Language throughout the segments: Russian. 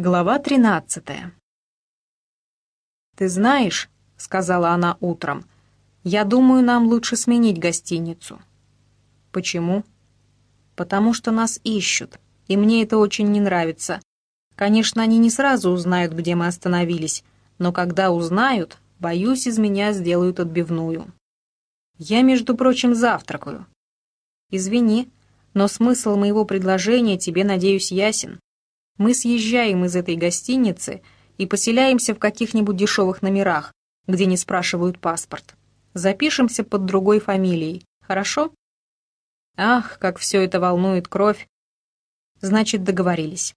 Глава 13 «Ты знаешь, — сказала она утром, — я думаю, нам лучше сменить гостиницу». «Почему?» «Потому что нас ищут, и мне это очень не нравится. Конечно, они не сразу узнают, где мы остановились, но когда узнают, боюсь, из меня сделают отбивную. Я, между прочим, завтракаю. Извини, но смысл моего предложения тебе, надеюсь, ясен. Мы съезжаем из этой гостиницы и поселяемся в каких-нибудь дешевых номерах, где не спрашивают паспорт. Запишемся под другой фамилией, хорошо? Ах, как все это волнует кровь. Значит, договорились.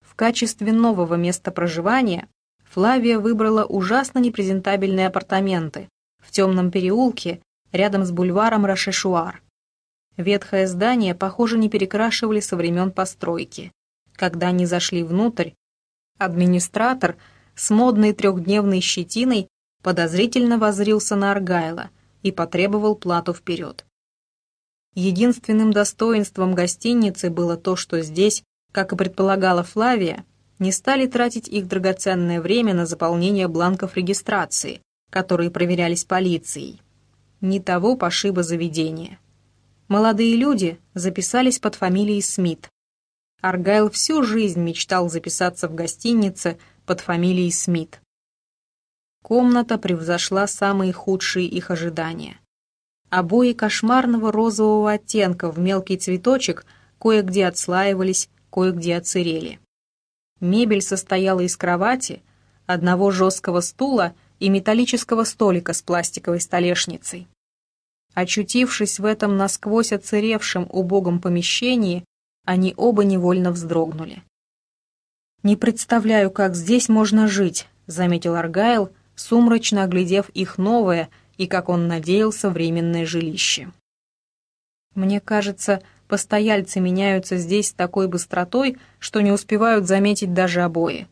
В качестве нового места проживания Флавия выбрала ужасно непрезентабельные апартаменты в темном переулке рядом с бульваром Рашешуар. Ветхое здание, похоже, не перекрашивали со времен постройки. Когда они зашли внутрь, администратор с модной трехдневной щетиной подозрительно возрился на Аргайла и потребовал плату вперед. Единственным достоинством гостиницы было то, что здесь, как и предполагала Флавия, не стали тратить их драгоценное время на заполнение бланков регистрации, которые проверялись полицией. Не того пошиба заведения. Молодые люди записались под фамилией Смит, Аргайл всю жизнь мечтал записаться в гостинице под фамилией Смит. Комната превзошла самые худшие их ожидания. Обои кошмарного розового оттенка в мелкий цветочек кое-где отслаивались, кое-где отсырели. Мебель состояла из кровати, одного жесткого стула и металлического столика с пластиковой столешницей. Очутившись в этом насквозь оцеревшем убогом помещении, они оба невольно вздрогнули. «Не представляю, как здесь можно жить», — заметил Аргайл, сумрачно оглядев их новое и, как он надеялся, временное жилище. «Мне кажется, постояльцы меняются здесь с такой быстротой, что не успевают заметить даже обои.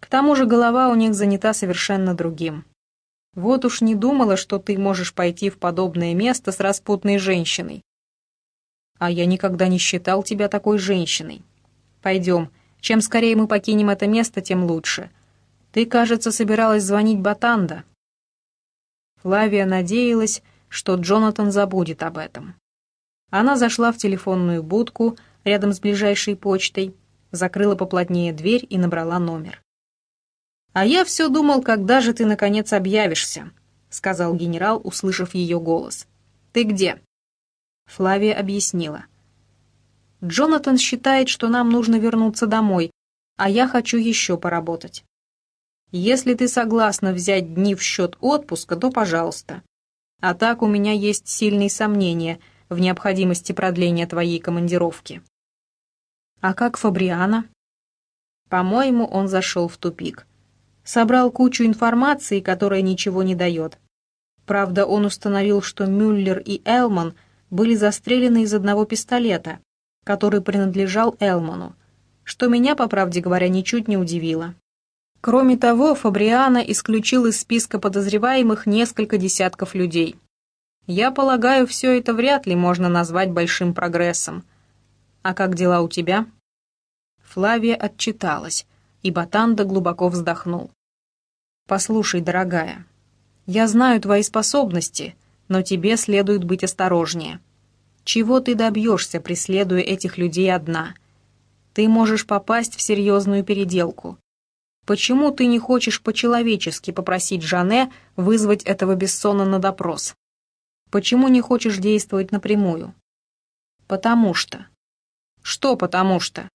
К тому же голова у них занята совершенно другим. Вот уж не думала, что ты можешь пойти в подобное место с распутной женщиной. А я никогда не считал тебя такой женщиной. Пойдем. Чем скорее мы покинем это место, тем лучше. Ты, кажется, собиралась звонить Батанда. Флавия надеялась, что Джонатан забудет об этом. Она зашла в телефонную будку рядом с ближайшей почтой, закрыла поплотнее дверь и набрала номер. «А я все думал, когда же ты, наконец, объявишься», — сказал генерал, услышав ее голос. «Ты где?» Флавия объяснила. «Джонатан считает, что нам нужно вернуться домой, а я хочу еще поработать. Если ты согласна взять дни в счет отпуска, то пожалуйста. А так у меня есть сильные сомнения в необходимости продления твоей командировки». «А как Фабриана?» По-моему, он зашел в тупик. Собрал кучу информации, которая ничего не дает. Правда, он установил, что Мюллер и Элман – были застрелены из одного пистолета, который принадлежал Элману, что меня, по правде говоря, ничуть не удивило. Кроме того, Фабриана исключил из списка подозреваемых несколько десятков людей. Я полагаю, все это вряд ли можно назвать большим прогрессом. А как дела у тебя? Флавия отчиталась, и Батанда глубоко вздохнул. «Послушай, дорогая, я знаю твои способности, но тебе следует быть осторожнее. Чего ты добьешься, преследуя этих людей одна? Ты можешь попасть в серьезную переделку. Почему ты не хочешь по-человечески попросить Жане вызвать этого Бессона на допрос? Почему не хочешь действовать напрямую? Потому что. Что потому что?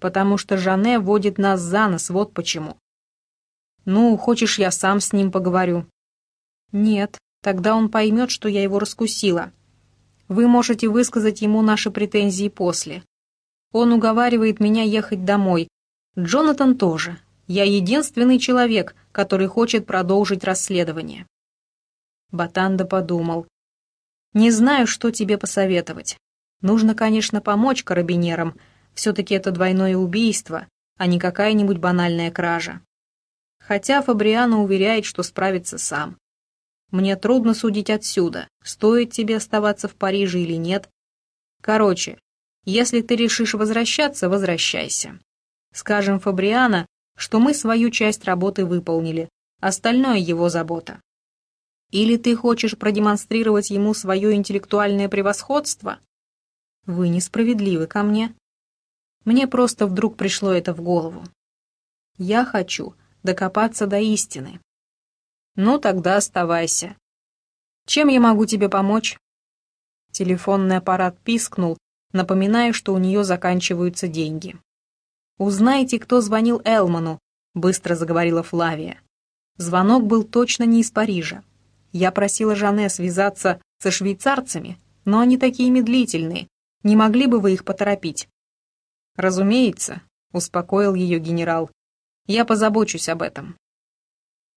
Потому что Жане водит нас за нос, вот почему. Ну, хочешь, я сам с ним поговорю? Нет, Тогда он поймет, что я его раскусила. Вы можете высказать ему наши претензии после. Он уговаривает меня ехать домой. Джонатан тоже. Я единственный человек, который хочет продолжить расследование. Батанда подумал. Не знаю, что тебе посоветовать. Нужно, конечно, помочь карабинерам. Все-таки это двойное убийство, а не какая-нибудь банальная кража. Хотя Фабриано уверяет, что справится сам. Мне трудно судить отсюда, стоит тебе оставаться в Париже или нет. Короче, если ты решишь возвращаться, возвращайся. Скажем Фабриана, что мы свою часть работы выполнили, остальное его забота. Или ты хочешь продемонстрировать ему свое интеллектуальное превосходство? Вы несправедливы ко мне. Мне просто вдруг пришло это в голову. Я хочу докопаться до истины. Ну, тогда оставайся. Чем я могу тебе помочь? Телефонный аппарат пискнул, напоминая, что у нее заканчиваются деньги. «Узнайте, кто звонил Элману», — быстро заговорила Флавия. Звонок был точно не из Парижа. Я просила Жанне связаться со швейцарцами, но они такие медлительные. Не могли бы вы их поторопить? Разумеется, успокоил ее генерал. Я позабочусь об этом.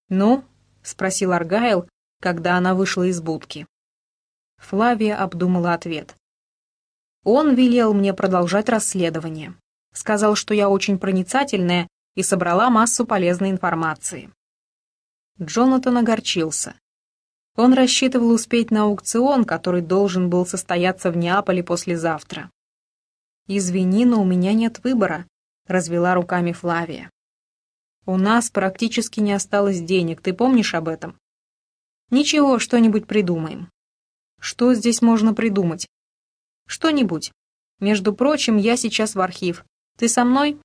Ну? Спросил Аргайл, когда она вышла из будки. Флавия обдумала ответ. Он велел мне продолжать расследование. Сказал, что я очень проницательная и собрала массу полезной информации. Джонатан огорчился. Он рассчитывал успеть на аукцион, который должен был состояться в Неаполе послезавтра. «Извини, но у меня нет выбора», — развела руками Флавия. «У нас практически не осталось денег, ты помнишь об этом?» «Ничего, что-нибудь придумаем». «Что здесь можно придумать?» «Что-нибудь. Между прочим, я сейчас в архив. Ты со мной?»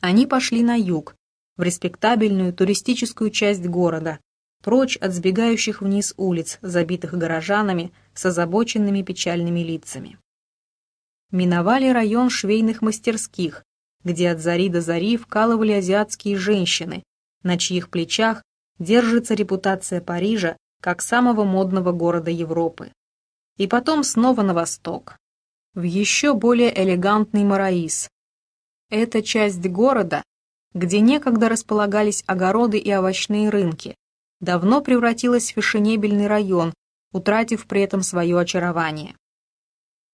Они пошли на юг, в респектабельную туристическую часть города, прочь от сбегающих вниз улиц, забитых горожанами с озабоченными печальными лицами. Миновали район швейных мастерских, где от зари до зари вкалывали азиатские женщины, на чьих плечах держится репутация Парижа как самого модного города Европы. И потом снова на восток, в еще более элегантный Мараис. Эта часть города, где некогда располагались огороды и овощные рынки, давно превратилась в фешенебельный район, утратив при этом свое очарование.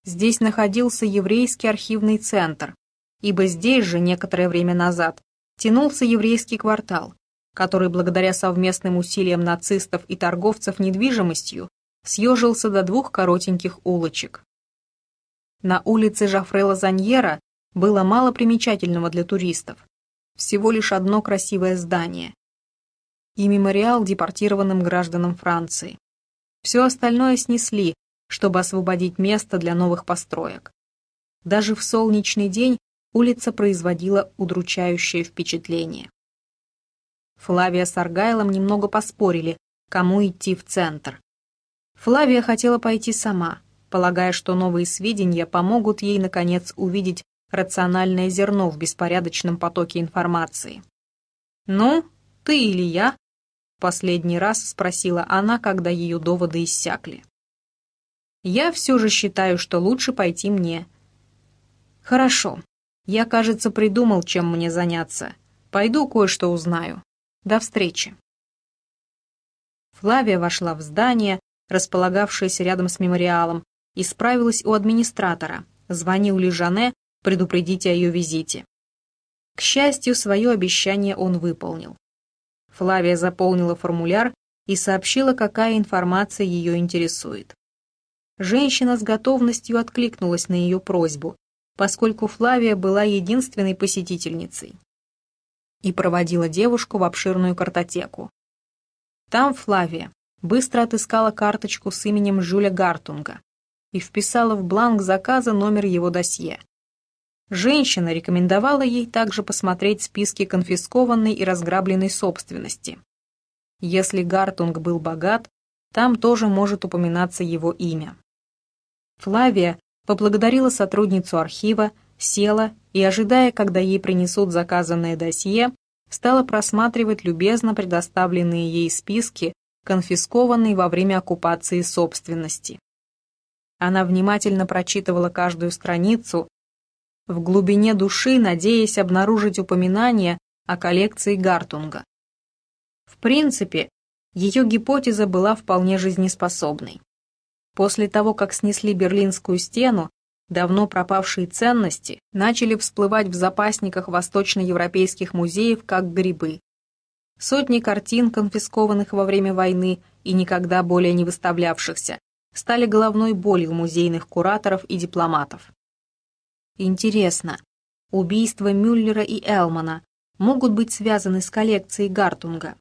Здесь находился еврейский архивный центр, ибо здесь же некоторое время назад тянулся еврейский квартал, который благодаря совместным усилиям нацистов и торговцев недвижимостью съежился до двух коротеньких улочек. На улице Жафрела Заньера было мало примечательного для туристов. Всего лишь одно красивое здание, и мемориал депортированным гражданам Франции. Все остальное снесли, чтобы освободить место для новых построек. Даже в солнечный день улица производила удручающее впечатление. Флавия с Аргайлом немного поспорили, кому идти в центр. Флавия хотела пойти сама, полагая, что новые сведения помогут ей, наконец, увидеть рациональное зерно в беспорядочном потоке информации. «Ну, ты или я?» последний раз спросила она, когда ее доводы иссякли. «Я все же считаю, что лучше пойти мне». «Хорошо. Я, кажется, придумал, чем мне заняться. Пойду кое-что узнаю. До встречи». Флавия вошла в здание, располагавшееся рядом с мемориалом, и справилась у администратора. Звонил Лежане предупредить о ее визите. К счастью, свое обещание он выполнил. Флавия заполнила формуляр и сообщила, какая информация ее интересует. Женщина с готовностью откликнулась на ее просьбу, поскольку Флавия была единственной посетительницей, и проводила девушку в обширную картотеку. Там Флавия быстро отыскала карточку с именем Жюля Гартунга и вписала в бланк заказа номер его досье. Женщина рекомендовала ей также посмотреть списки конфискованной и разграбленной собственности. Если Гартунг был богат, там тоже может упоминаться его имя. Флавия поблагодарила сотрудницу архива, села и, ожидая, когда ей принесут заказанное досье, стала просматривать любезно предоставленные ей списки, конфискованной во время оккупации собственности. Она внимательно прочитывала каждую страницу, в глубине души надеясь обнаружить упоминание о коллекции Гартунга. В принципе, ее гипотеза была вполне жизнеспособной. После того, как снесли Берлинскую стену, давно пропавшие ценности начали всплывать в запасниках восточноевропейских музеев как грибы. Сотни картин, конфискованных во время войны и никогда более не выставлявшихся, стали головной болью музейных кураторов и дипломатов. Интересно, убийства Мюллера и Элмана могут быть связаны с коллекцией Гартунга.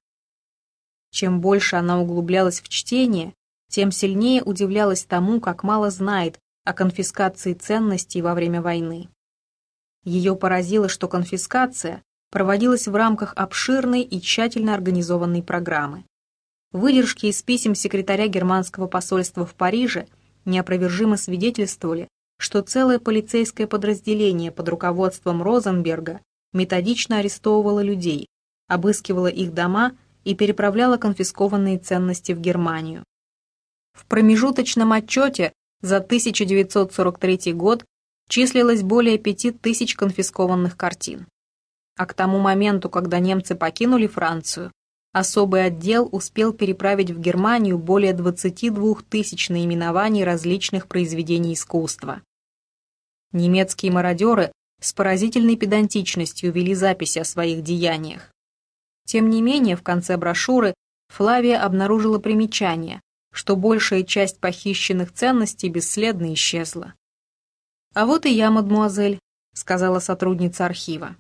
Чем больше она углублялась в чтение, тем сильнее удивлялась тому, как мало знает о конфискации ценностей во время войны. Ее поразило, что конфискация проводилась в рамках обширной и тщательно организованной программы. Выдержки из писем секретаря германского посольства в Париже неопровержимо свидетельствовали, что целое полицейское подразделение под руководством Розенберга методично арестовывало людей, обыскивало их дома и переправляло конфискованные ценности в Германию. В промежуточном отчете за 1943 год числилось более 5000 конфискованных картин. А к тому моменту, когда немцы покинули Францию, особый отдел успел переправить в Германию более 22 тысяч наименований различных произведений искусства. Немецкие мародеры с поразительной педантичностью вели записи о своих деяниях. Тем не менее, в конце брошюры Флавия обнаружила примечание, что большая часть похищенных ценностей бесследно исчезла. «А вот и я, мадмуазель», — сказала сотрудница архива.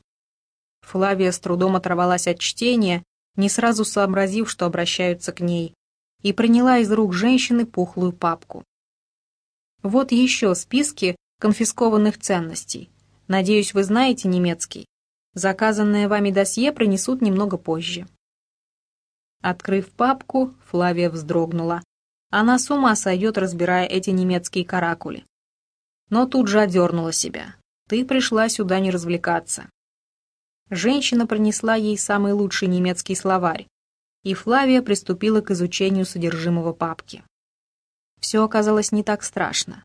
Флавия с трудом оторвалась от чтения, не сразу сообразив, что обращаются к ней, и приняла из рук женщины пухлую папку. Вот еще списки конфискованных ценностей. Надеюсь, вы знаете немецкий. Заказанное вами досье принесут немного позже. Открыв папку, Флавия вздрогнула. Она с ума сойдет, разбирая эти немецкие каракули. Но тут же одернула себя. Ты пришла сюда не развлекаться. Женщина принесла ей самый лучший немецкий словарь, и Флавия приступила к изучению содержимого папки. Все оказалось не так страшно.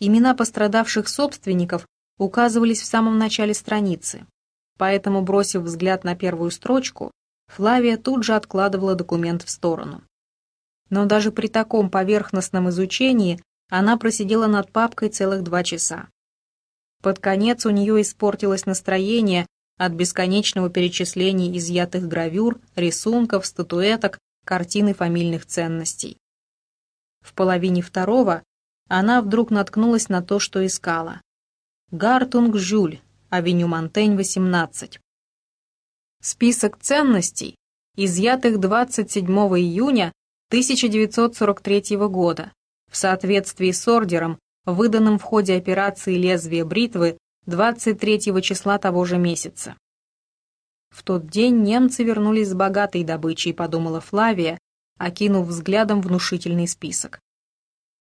Имена пострадавших собственников указывались в самом начале страницы, поэтому, бросив взгляд на первую строчку, Флавия тут же откладывала документ в сторону. Но даже при таком поверхностном изучении она просидела над папкой целых два часа. Под конец у нее испортилось настроение от бесконечного перечисления изъятых гравюр, рисунков, статуэток, картин и фамильных ценностей. В половине второго она вдруг наткнулась на то, что искала. Гартунг Жюль, авеню Монтень, 18. Список ценностей, изъятых 27 июня 1943 года, в соответствии с ордером, выданным в ходе операции «Лезвие бритвы» 23 числа того же месяца. В тот день немцы вернулись с богатой добычей, подумала Флавия, окинув взглядом внушительный список.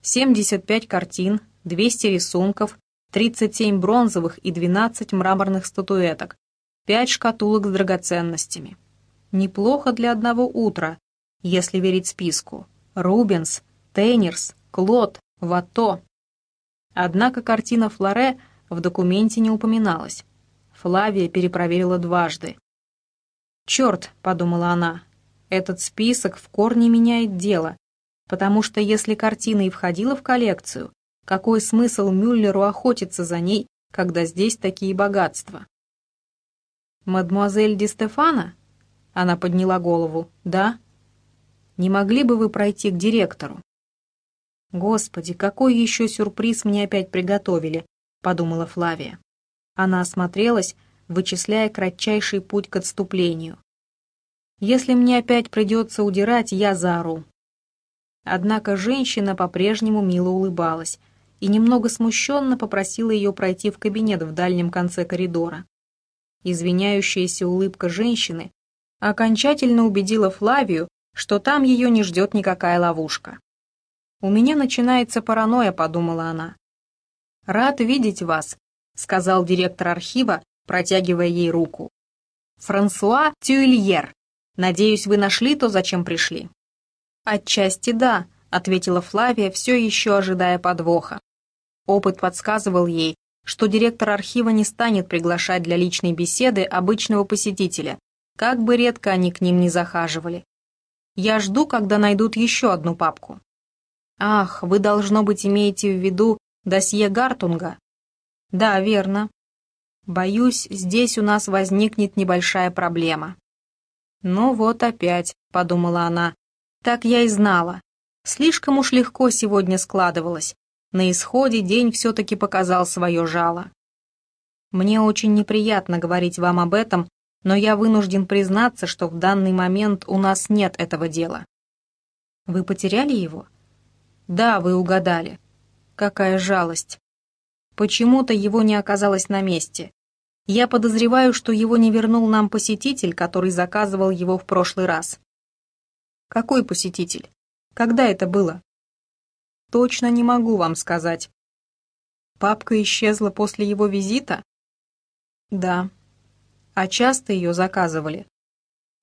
75 картин, 200 рисунков, 37 бронзовых и 12 мраморных статуэток, 5 шкатулок с драгоценностями. Неплохо для одного утра, если верить списку. Рубенс, Тейнерс, Клод, Вато. Однако картина Флоре в документе не упоминалась. Флавия перепроверила дважды. «Черт», — подумала она, — «этот список в корне меняет дело, потому что если картина и входила в коллекцию, какой смысл Мюллеру охотиться за ней, когда здесь такие богатства?» «Мадемуазель Ди Стефана?» Она подняла голову. «Да?» «Не могли бы вы пройти к директору?» «Господи, какой еще сюрприз мне опять приготовили», — подумала Флавия. Она осмотрелась, вычисляя кратчайший путь к отступлению. «Если мне опять придется удирать, я заору». Однако женщина по-прежнему мило улыбалась и немного смущенно попросила ее пройти в кабинет в дальнем конце коридора. Извиняющаяся улыбка женщины окончательно убедила Флавию, что там ее не ждет никакая ловушка. «У меня начинается паранойя», — подумала она. «Рад видеть вас», — сказал директор архива, протягивая ей руку. «Франсуа Тюильер. Надеюсь, вы нашли то, зачем пришли?» «Отчасти да», — ответила Флавия, все еще ожидая подвоха. Опыт подсказывал ей, что директор архива не станет приглашать для личной беседы обычного посетителя, как бы редко они к ним не захаживали. «Я жду, когда найдут еще одну папку». «Ах, вы, должно быть, имеете в виду досье Гартунга?» «Да, верно. Боюсь, здесь у нас возникнет небольшая проблема». «Ну вот опять», — подумала она. «Так я и знала. Слишком уж легко сегодня складывалось. На исходе день все-таки показал свое жало». Мне очень неприятно говорить вам об этом, но я вынужден признаться, что в данный момент у нас нет этого дела. Вы потеряли его? Да, вы угадали. Какая жалость. Почему-то его не оказалось на месте. Я подозреваю, что его не вернул нам посетитель, который заказывал его в прошлый раз. Какой посетитель? Когда это было? Точно не могу вам сказать. Папка исчезла после его визита? Да. А часто ее заказывали?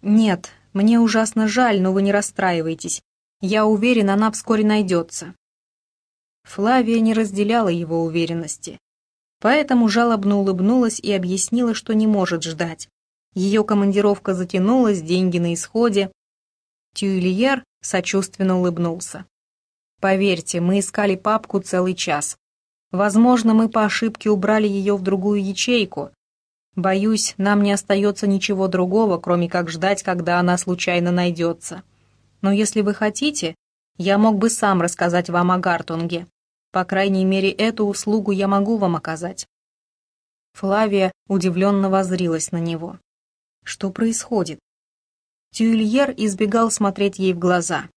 Нет, мне ужасно жаль, но вы не расстраивайтесь. Я уверен, она вскоре найдется. Флавия не разделяла его уверенности. Поэтому жалобно улыбнулась и объяснила, что не может ждать. Ее командировка затянулась, деньги на исходе. Тюильер сочувственно улыбнулся. «Поверьте, мы искали папку целый час. Возможно, мы по ошибке убрали ее в другую ячейку. Боюсь, нам не остается ничего другого, кроме как ждать, когда она случайно найдется. Но если вы хотите, я мог бы сам рассказать вам о Гартунге. По крайней мере, эту услугу я могу вам оказать». Флавия удивленно возрилась на него. «Что происходит?» Тюильер избегал смотреть ей в глаза.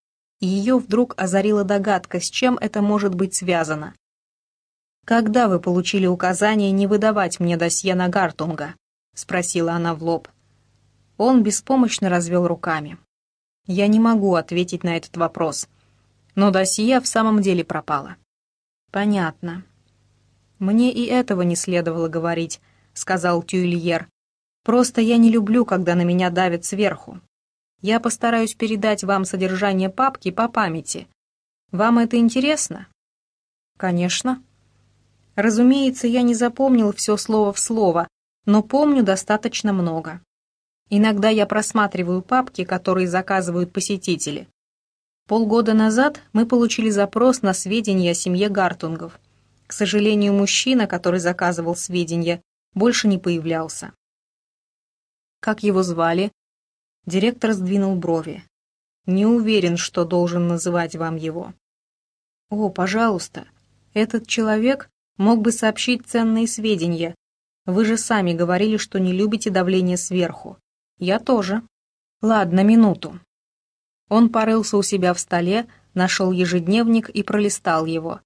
Ее вдруг озарила догадка, с чем это может быть связано. «Когда вы получили указание не выдавать мне досье на Гартунга?» — спросила она в лоб. Он беспомощно развел руками. «Я не могу ответить на этот вопрос. Но досье в самом деле пропало. «Понятно. Мне и этого не следовало говорить», — сказал Тюильер. «Просто я не люблю, когда на меня давят сверху. Я постараюсь передать вам содержание папки по памяти. Вам это интересно?» «Конечно». Разумеется, я не запомнил все слово в слово, но помню достаточно много. Иногда я просматриваю папки, которые заказывают посетители. Полгода назад мы получили запрос на сведения о семье Гартунгов. К сожалению, мужчина, который заказывал сведения, больше не появлялся. Как его звали? Директор сдвинул брови. Не уверен, что должен называть вам его. О, пожалуйста, этот человек мог бы сообщить ценные сведения. Вы же сами говорили, что не любите давление сверху. Я тоже. Ладно, минуту. Он порылся у себя в столе, нашел ежедневник и пролистал его.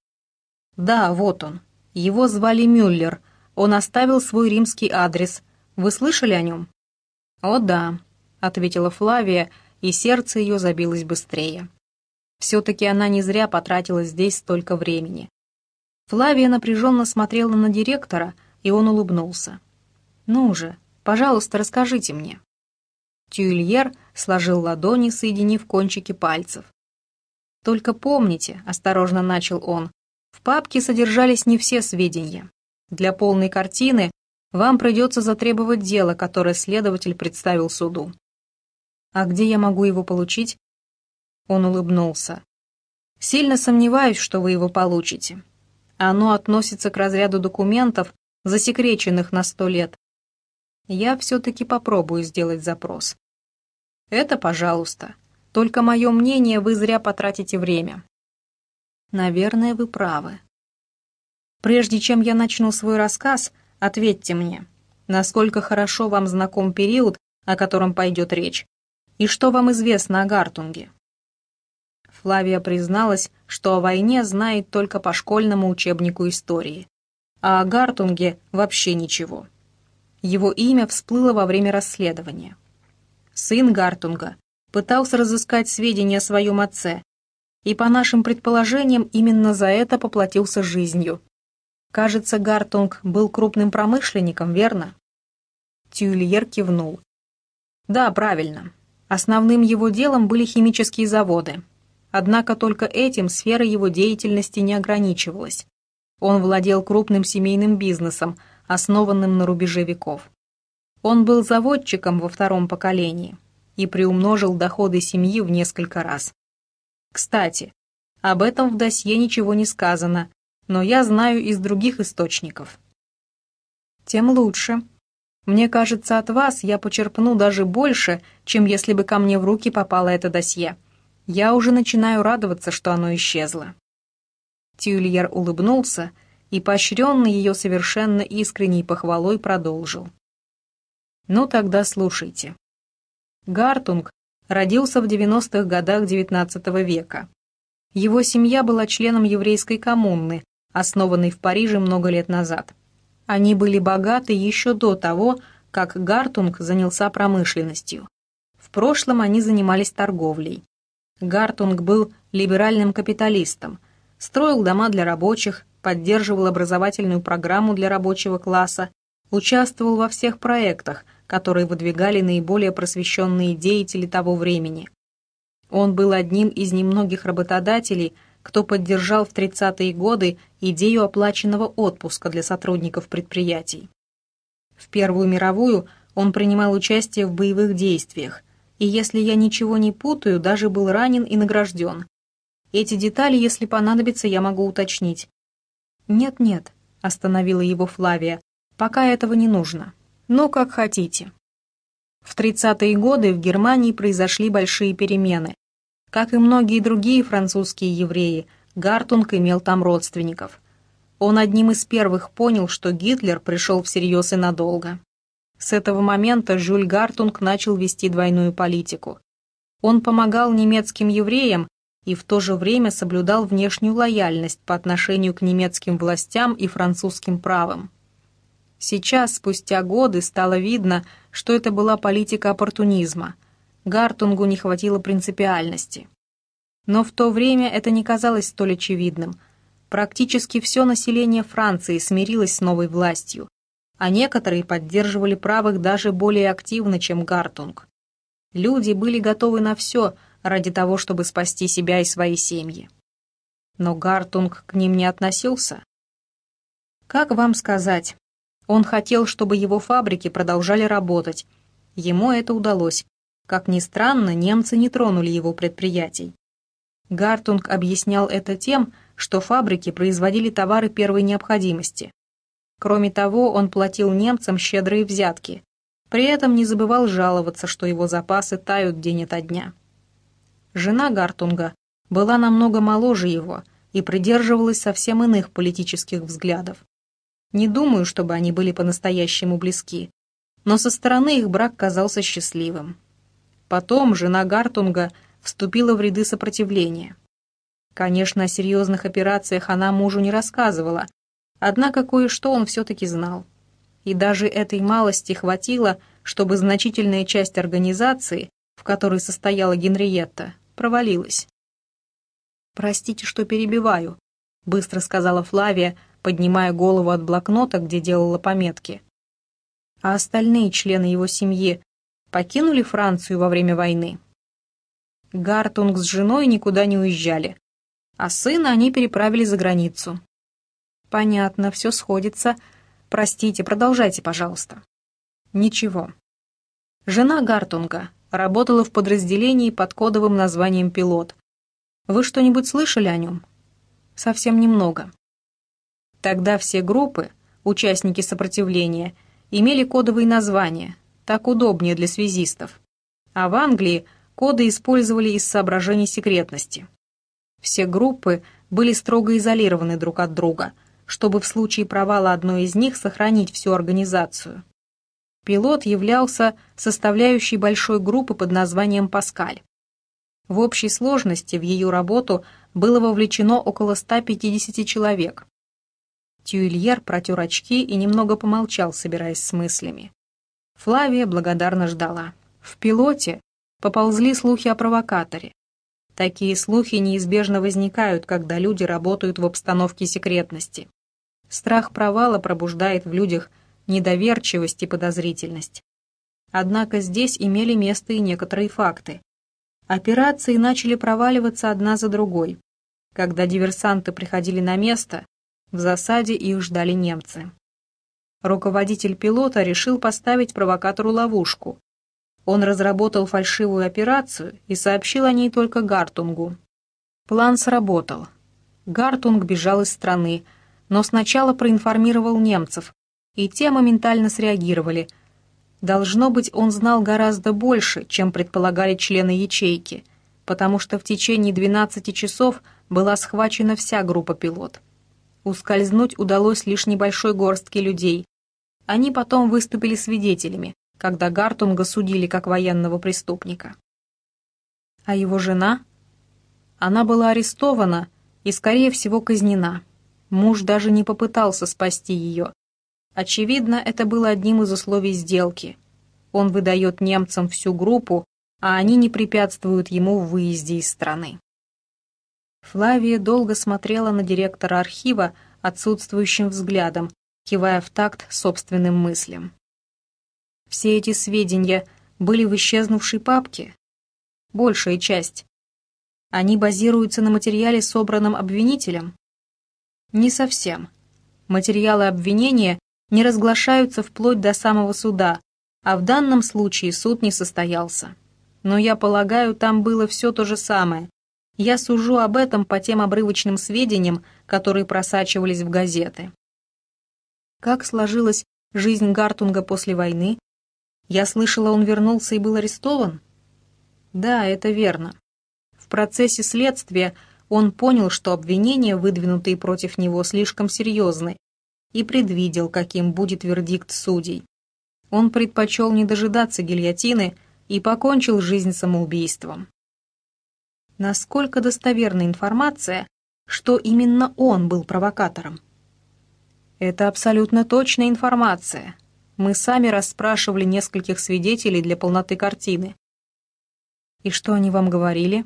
Да, вот он. Его звали Мюллер. Он оставил свой римский адрес. Вы слышали о нем? О да, ответила Флавия, и сердце ее забилось быстрее. Все-таки она не зря потратила здесь столько времени. Флавия напряженно смотрела на директора, и он улыбнулся. «Ну же, пожалуйста, расскажите мне». Тюильер сложил ладони, соединив кончики пальцев. «Только помните», — осторожно начал он, «в папке содержались не все сведения. Для полной картины вам придется затребовать дело, которое следователь представил суду». «А где я могу его получить?» Он улыбнулся. «Сильно сомневаюсь, что вы его получите. Оно относится к разряду документов, засекреченных на сто лет. Я все-таки попробую сделать запрос. Это пожалуйста. Только мое мнение вы зря потратите время. Наверное, вы правы. Прежде чем я начну свой рассказ, ответьте мне, насколько хорошо вам знаком период, о котором пойдет речь, и что вам известно о Гартунге. Флавия призналась, что о войне знает только по школьному учебнику истории, а о Гартунге вообще ничего. Его имя всплыло во время расследования сын Гартунга, пытался разыскать сведения о своем отце, и, по нашим предположениям, именно за это поплатился жизнью. Кажется, Гартунг был крупным промышленником, верно? Тюильер кивнул. Да, правильно. Основным его делом были химические заводы. Однако только этим сфера его деятельности не ограничивалась. Он владел крупным семейным бизнесом, основанным на рубеже веков. Он был заводчиком во втором поколении и приумножил доходы семьи в несколько раз. Кстати, об этом в досье ничего не сказано, но я знаю из других источников. Тем лучше. Мне кажется, от вас я почерпну даже больше, чем если бы ко мне в руки попало это досье. Я уже начинаю радоваться, что оно исчезло. Тюильер улыбнулся, и, поощренный ее совершенно искренней похвалой, продолжил. «Ну тогда слушайте. Гартунг родился в 90-х годах XIX века. Его семья была членом еврейской коммуны, основанной в Париже много лет назад. Они были богаты еще до того, как Гартунг занялся промышленностью. В прошлом они занимались торговлей. Гартунг был либеральным капиталистом, строил дома для рабочих, поддерживал образовательную программу для рабочего класса, участвовал во всех проектах, которые выдвигали наиболее просвещенные деятели того времени. Он был одним из немногих работодателей, кто поддержал в 30-е годы идею оплаченного отпуска для сотрудников предприятий. В Первую мировую он принимал участие в боевых действиях, и если я ничего не путаю, даже был ранен и награжден. Эти детали, если понадобится, я могу уточнить. «Нет-нет», — остановила его Флавия, — «пока этого не нужно. Но как хотите». В 30-е годы в Германии произошли большие перемены. Как и многие другие французские евреи, Гартунг имел там родственников. Он одним из первых понял, что Гитлер пришел всерьез и надолго. С этого момента Жюль Гартунг начал вести двойную политику. Он помогал немецким евреям и в то же время соблюдал внешнюю лояльность по отношению к немецким властям и французским правам. Сейчас, спустя годы, стало видно, что это была политика оппортунизма. Гартунгу не хватило принципиальности. Но в то время это не казалось столь очевидным. Практически все население Франции смирилось с новой властью, а некоторые поддерживали правых даже более активно, чем Гартунг. Люди были готовы на все – ради того, чтобы спасти себя и свои семьи. Но Гартунг к ним не относился. Как вам сказать? Он хотел, чтобы его фабрики продолжали работать. Ему это удалось. Как ни странно, немцы не тронули его предприятий. Гартунг объяснял это тем, что фабрики производили товары первой необходимости. Кроме того, он платил немцам щедрые взятки. При этом не забывал жаловаться, что его запасы тают день ото дня. Жена Гартунга была намного моложе его и придерживалась совсем иных политических взглядов. Не думаю, чтобы они были по-настоящему близки, но со стороны их брак казался счастливым. Потом жена Гартунга вступила в ряды сопротивления. Конечно, о серьезных операциях она мужу не рассказывала, однако кое-что он все-таки знал. И даже этой малости хватило, чтобы значительная часть организации, в которой состояла Генриетта, провалилась. «Простите, что перебиваю», — быстро сказала Флавия, поднимая голову от блокнота, где делала пометки. «А остальные члены его семьи покинули Францию во время войны?» Гартунг с женой никуда не уезжали, а сына они переправили за границу. «Понятно, все сходится. Простите, продолжайте, пожалуйста». «Ничего. Жена Гартунга, работала в подразделении под кодовым названием «Пилот». Вы что-нибудь слышали о нем? Совсем немного. Тогда все группы, участники сопротивления, имели кодовые названия, так удобнее для связистов. А в Англии коды использовали из соображений секретности. Все группы были строго изолированы друг от друга, чтобы в случае провала одной из них сохранить всю организацию. Пилот являлся составляющей большой группы под названием «Паскаль». В общей сложности в ее работу было вовлечено около 150 человек. Тюильер протер очки и немного помолчал, собираясь с мыслями. Флавия благодарно ждала. В пилоте поползли слухи о провокаторе. Такие слухи неизбежно возникают, когда люди работают в обстановке секретности. Страх провала пробуждает в людях недоверчивость и подозрительность. Однако здесь имели место и некоторые факты. Операции начали проваливаться одна за другой. Когда диверсанты приходили на место, в засаде их ждали немцы. Руководитель пилота решил поставить провокатору ловушку. Он разработал фальшивую операцию и сообщил о ней только Гартунгу. План сработал. Гартунг бежал из страны, но сначала проинформировал немцев, и те моментально среагировали. Должно быть, он знал гораздо больше, чем предполагали члены ячейки, потому что в течение 12 часов была схвачена вся группа пилот. Ускользнуть удалось лишь небольшой горстке людей. Они потом выступили свидетелями, когда Гартунга судили как военного преступника. А его жена? Она была арестована и, скорее всего, казнена. Муж даже не попытался спасти ее. Очевидно, это было одним из условий сделки. Он выдает немцам всю группу, а они не препятствуют ему в выезде из страны. Флавия долго смотрела на директора архива отсутствующим взглядом, кивая в такт собственным мыслям. Все эти сведения были в исчезнувшей папке? Большая часть. Они базируются на материале, собранном обвинителем? Не совсем. Материалы обвинения не разглашаются вплоть до самого суда, а в данном случае суд не состоялся. Но я полагаю, там было все то же самое. Я сужу об этом по тем обрывочным сведениям, которые просачивались в газеты. Как сложилась жизнь Гартунга после войны? Я слышала, он вернулся и был арестован? Да, это верно. В процессе следствия он понял, что обвинения, выдвинутые против него, слишком серьезны, и предвидел, каким будет вердикт судей. Он предпочел не дожидаться гильотины и покончил жизнь самоубийством. Насколько достоверна информация, что именно он был провокатором? Это абсолютно точная информация, мы сами расспрашивали нескольких свидетелей для полноты картины. «И что они вам говорили?»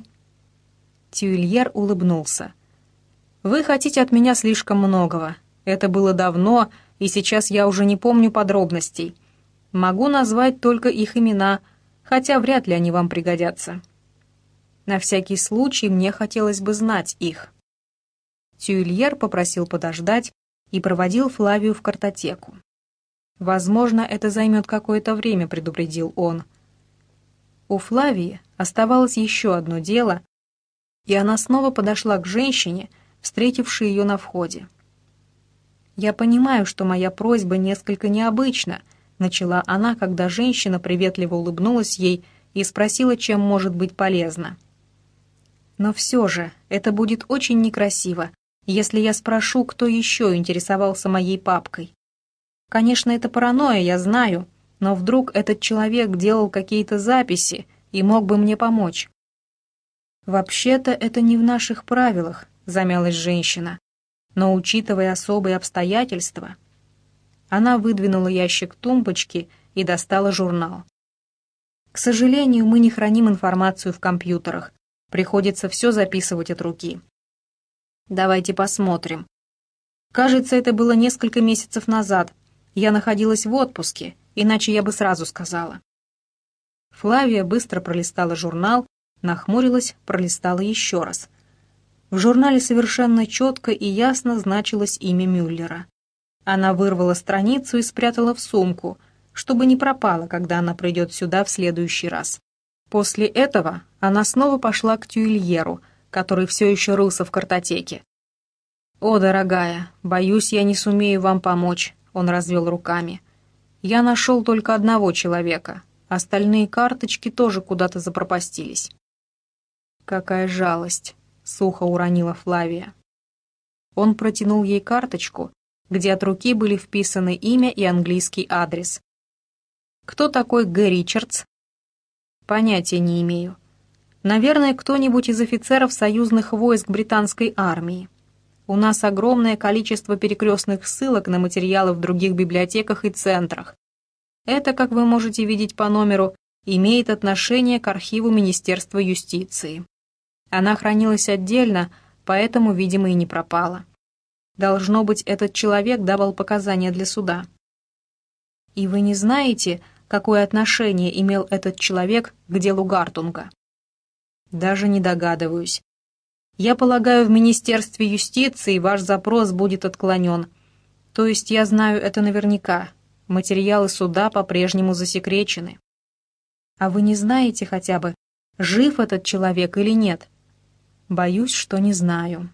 Тюильер улыбнулся. «Вы хотите от меня слишком многого. Это было давно, и сейчас я уже не помню подробностей. Могу назвать только их имена, хотя вряд ли они вам пригодятся. На всякий случай мне хотелось бы знать их». Тюильер попросил подождать и проводил Флавию в картотеку. «Возможно, это займет какое-то время», — предупредил он. У Флавии оставалось еще одно дело, и она снова подошла к женщине, встретившей ее на входе. «Я понимаю, что моя просьба несколько необычна», — начала она, когда женщина приветливо улыбнулась ей и спросила, чем может быть полезна. «Но все же это будет очень некрасиво, если я спрошу, кто еще интересовался моей папкой. Конечно, это паранойя, я знаю, но вдруг этот человек делал какие-то записи и мог бы мне помочь. «Вообще-то это не в наших правилах», — замялась женщина. «Но учитывая особые обстоятельства...» Она выдвинула ящик тумбочки и достала журнал. «К сожалению, мы не храним информацию в компьютерах. Приходится все записывать от руки. Давайте посмотрим. Кажется, это было несколько месяцев назад, я находилась в отпуске, иначе я бы сразу сказала. Флавия быстро пролистала журнал, нахмурилась, пролистала еще раз. В журнале совершенно четко и ясно значилось имя Мюллера. Она вырвала страницу и спрятала в сумку, чтобы не пропала, когда она придет сюда в следующий раз. После этого она снова пошла к Тюильеру, который все еще рылся в картотеке. «О, дорогая, боюсь, я не сумею вам помочь. Он развел руками. «Я нашел только одного человека. Остальные карточки тоже куда-то запропастились». «Какая жалость!» — сухо уронила Флавия. Он протянул ей карточку, где от руки были вписаны имя и английский адрес. «Кто такой Г. Ричардс?» «Понятия не имею. Наверное, кто-нибудь из офицеров союзных войск британской армии. У нас огромное количество перекрестных ссылок на материалы в других библиотеках и центрах. Это, как вы можете видеть по номеру, имеет отношение к архиву Министерства юстиции. Она хранилась отдельно, поэтому, видимо, и не пропала. Должно быть, этот человек давал показания для суда. И вы не знаете, какое отношение имел этот человек к делу Гартунга? Даже не догадываюсь. Я полагаю, в Министерстве юстиции ваш запрос будет отклонен. То есть я знаю это наверняка. Материалы суда по-прежнему засекречены. А вы не знаете хотя бы, жив этот человек или нет? Боюсь, что не знаю.